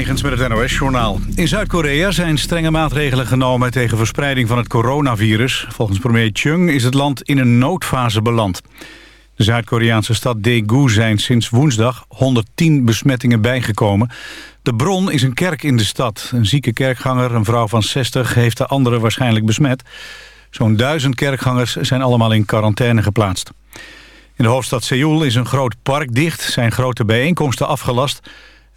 Met het NOS-journaal. In Zuid-Korea zijn strenge maatregelen genomen tegen verspreiding van het coronavirus. Volgens premier Chung is het land in een noodfase beland. De Zuid-Koreaanse stad Daegu zijn sinds woensdag 110 besmettingen bijgekomen. De bron is een kerk in de stad. Een zieke kerkganger, een vrouw van 60, heeft de andere waarschijnlijk besmet. Zo'n duizend kerkgangers zijn allemaal in quarantaine geplaatst. In de hoofdstad Seoul is een groot park dicht, zijn grote bijeenkomsten afgelast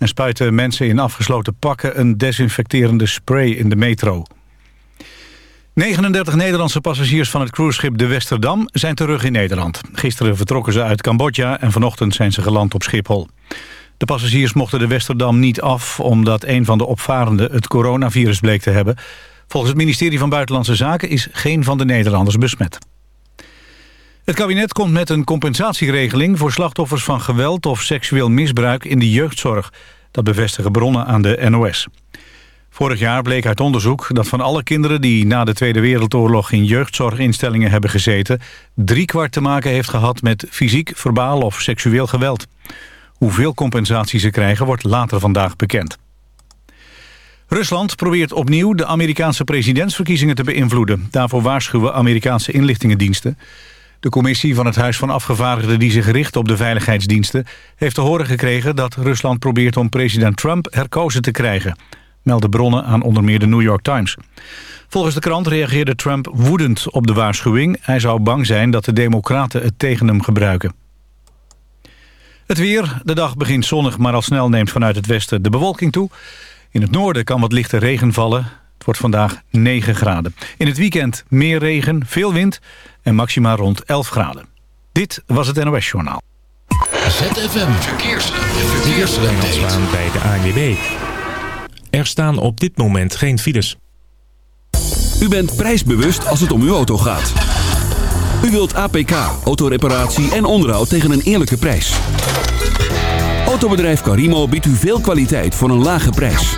en spuiten mensen in afgesloten pakken een desinfecterende spray in de metro. 39 Nederlandse passagiers van het cruiseschip de Westerdam zijn terug in Nederland. Gisteren vertrokken ze uit Cambodja en vanochtend zijn ze geland op Schiphol. De passagiers mochten de Westerdam niet af omdat een van de opvarenden het coronavirus bleek te hebben. Volgens het ministerie van Buitenlandse Zaken is geen van de Nederlanders besmet. Het kabinet komt met een compensatieregeling voor slachtoffers van geweld of seksueel misbruik in de jeugdzorg. Dat bevestigen bronnen aan de NOS. Vorig jaar bleek uit onderzoek dat van alle kinderen die na de Tweede Wereldoorlog in jeugdzorginstellingen hebben gezeten, driekwart te maken heeft gehad met fysiek, verbaal of seksueel geweld. Hoeveel compensatie ze krijgen wordt later vandaag bekend. Rusland probeert opnieuw de Amerikaanse presidentsverkiezingen te beïnvloeden. Daarvoor waarschuwen Amerikaanse inlichtingendiensten. De commissie van het Huis van Afgevaardigden die zich richt op de veiligheidsdiensten... heeft te horen gekregen dat Rusland probeert om president Trump herkozen te krijgen... melden bronnen aan onder meer de New York Times. Volgens de krant reageerde Trump woedend op de waarschuwing. Hij zou bang zijn dat de democraten het tegen hem gebruiken. Het weer. De dag begint zonnig, maar al snel neemt vanuit het westen de bewolking toe. In het noorden kan wat lichte regen vallen. Het wordt vandaag 9 graden. In het weekend meer regen, veel wind en maxima rond 11 graden. Dit was het NOS Journaal. ZFM Verkeers. Verkeersleiding bij de ANWB. Er staan op dit moment geen files. U bent prijsbewust als het om uw auto gaat. U wilt APK, autoreparatie en onderhoud tegen een eerlijke prijs. Autobedrijf Carimo biedt u veel kwaliteit voor een lage prijs.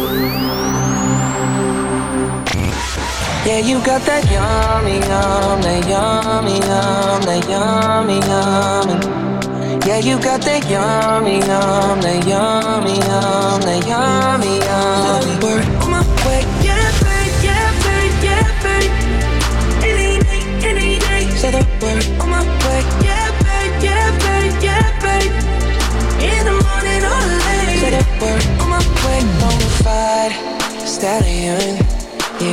Yeah, you got that yummy, yum, that yummy, yum, that yummy, yummy. Yeah, you got that yummy, yum, that yummy, yum, that yummy, yummy. Word on my way, yeah, babe, yeah, babe, yeah, babe. Any day, any day. Say the word on my way, yeah, babe, yeah, babe, yeah, babe. In the morning or late. Say the word on my way, bonafide stallion.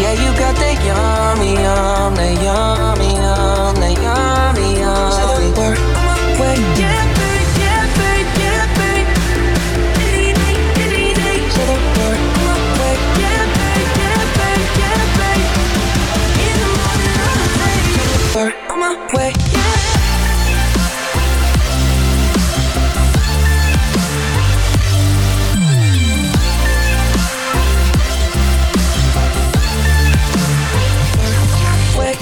Yeah, you got the yummy, yum, the yummy, yum, the yummy, yum. Say the word. When yeah, baby, yeah, baby, yeah, baby. Diddy, diddy, diddy. Say the word. Yeah, baby, yeah, baby, yeah, baby. In the morning, on my way. I'm on my way.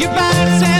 You better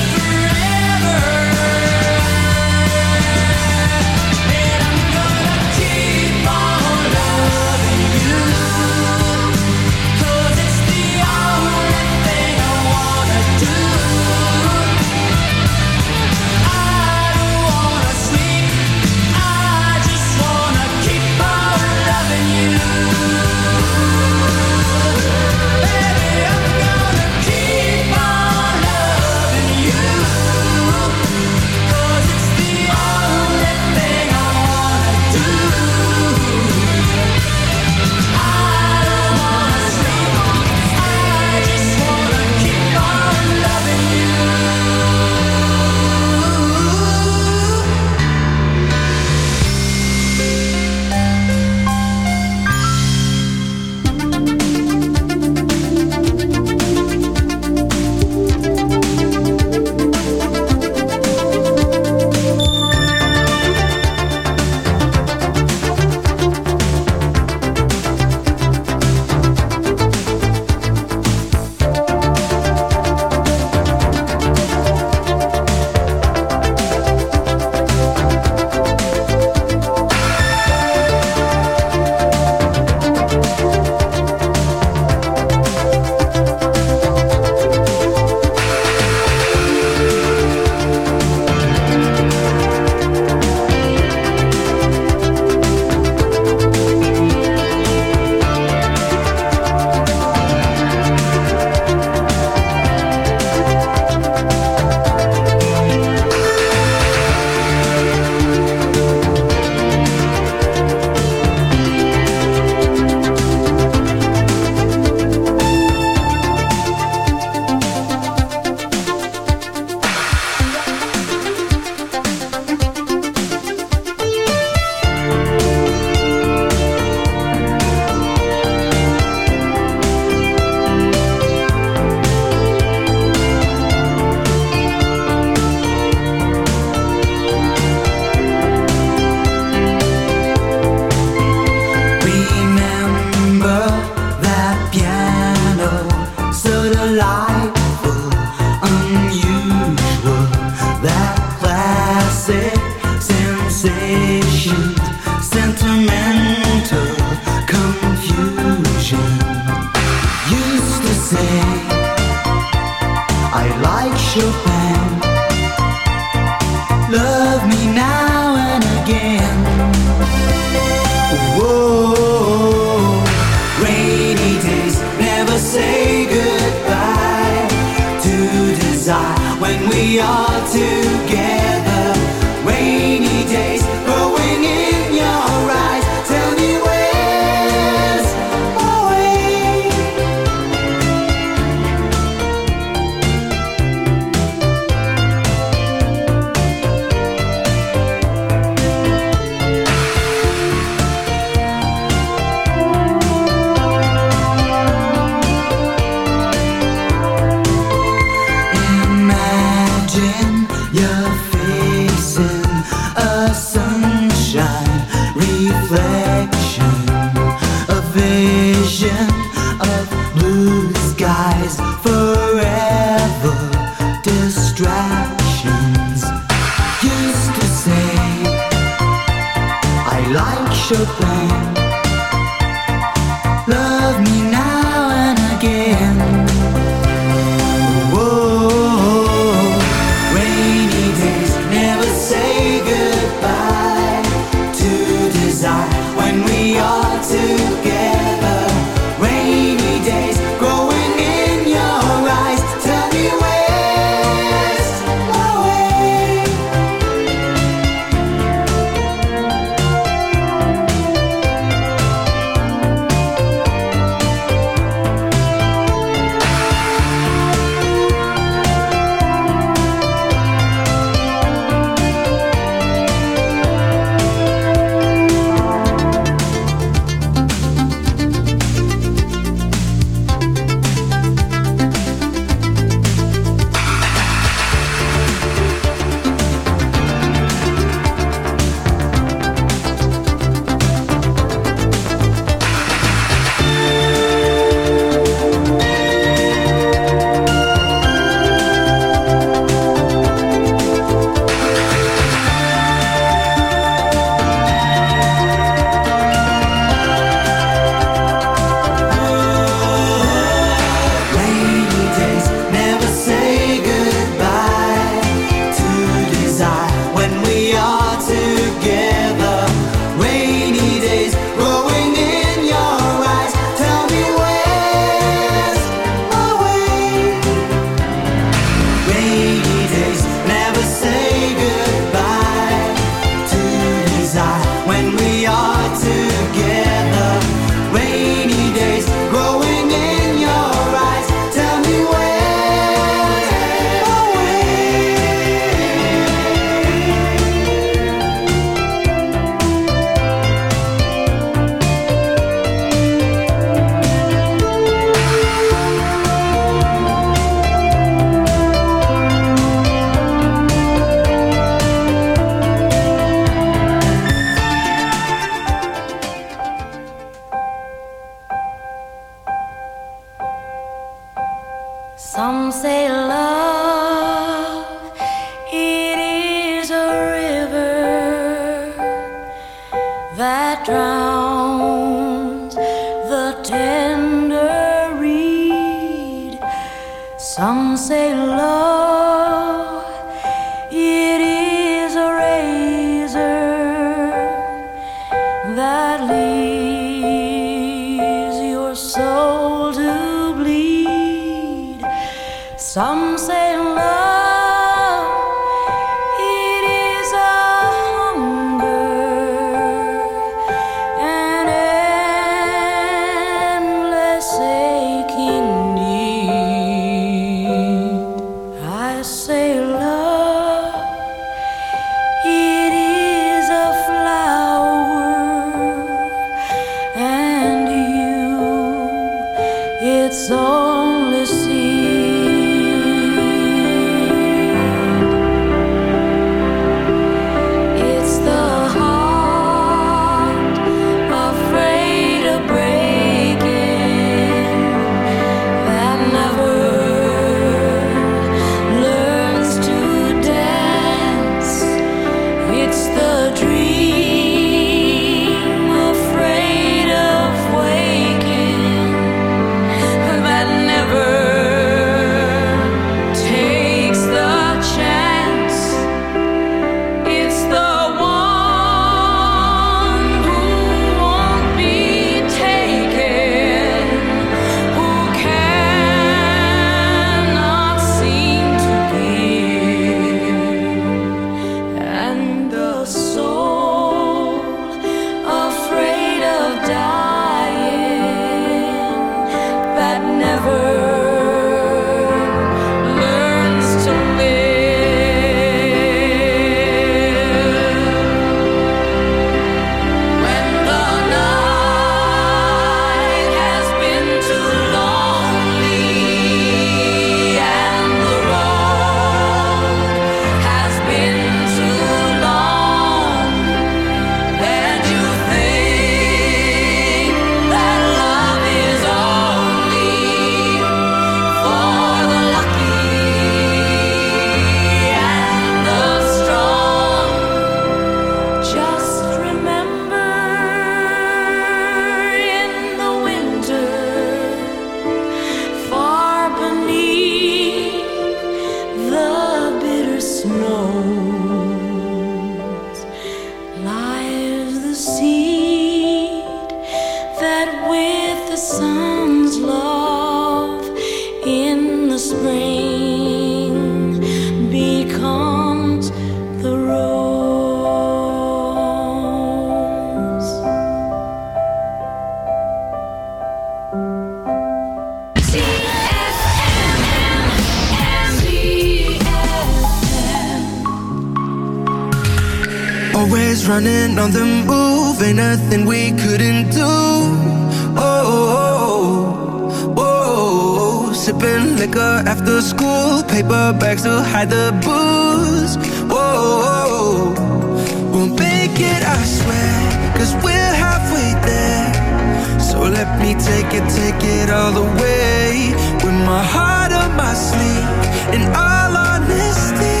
all the way with my heart on my sleeve. In all honesty,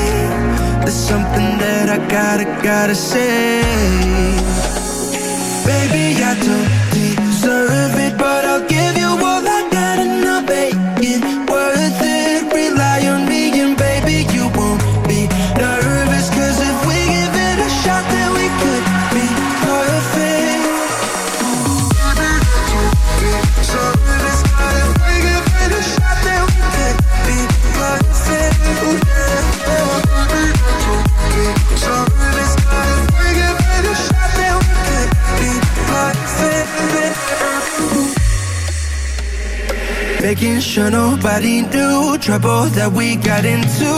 there's something that I gotta, gotta say. Baby, I don't deserve it, but I'll give you all making sure nobody knew trouble that we got into.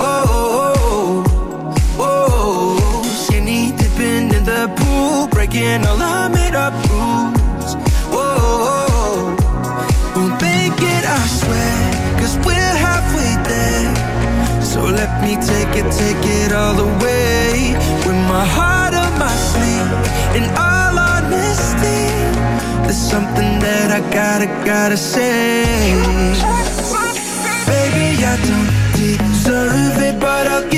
Oh, oh, oh, oh. oh. skinny dipping in the pool, breaking all Gotta, gotta say. Baby, I don't deserve it, but I'll give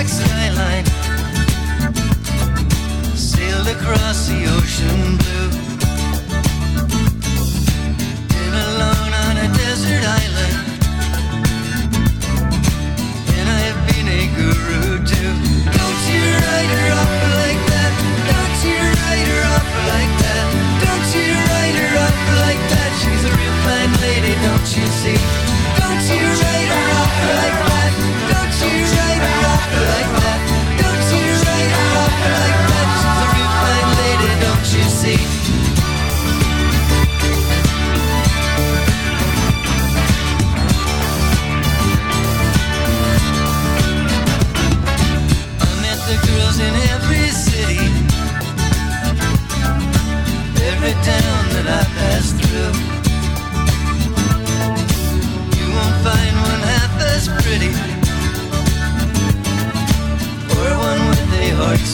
black skyline sailed across the ocean blue. Been alone on a desert island, and I've been a guru too. Don't you write her off like that? Don't you write her off like that? Don't you write her off like that? She's a real fine lady, don't you see?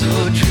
so true.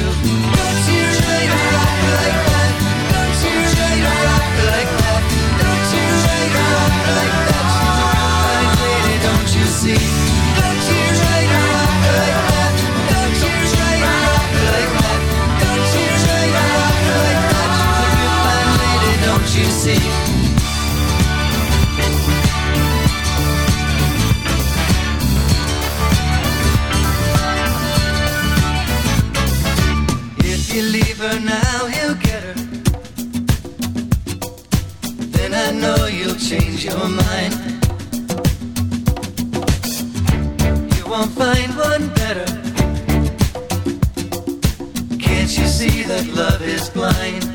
Is blind.